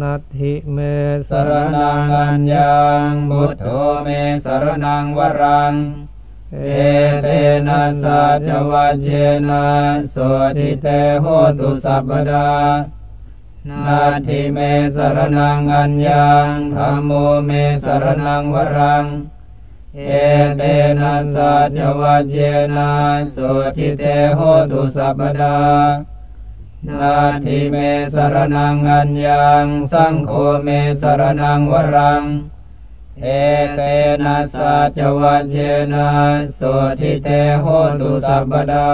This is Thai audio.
นัตถิเมสรนังอัญญังบุตโธเมสรนังวรัง เอเตนะสัจวัจเจนะโสทิเตโหตุสัพพดานาทิเมสรนังอัญญังธรรมโมเมสรนังวรัง เอเตนะสัจวัจเจนะโสทิเตโหตุสัพพดาาทิเมสรนังอัญญังสังโฆเมสรนังวรัง เอเตนะสัจวัจเจนะสุทิเตโหตุสัพพดา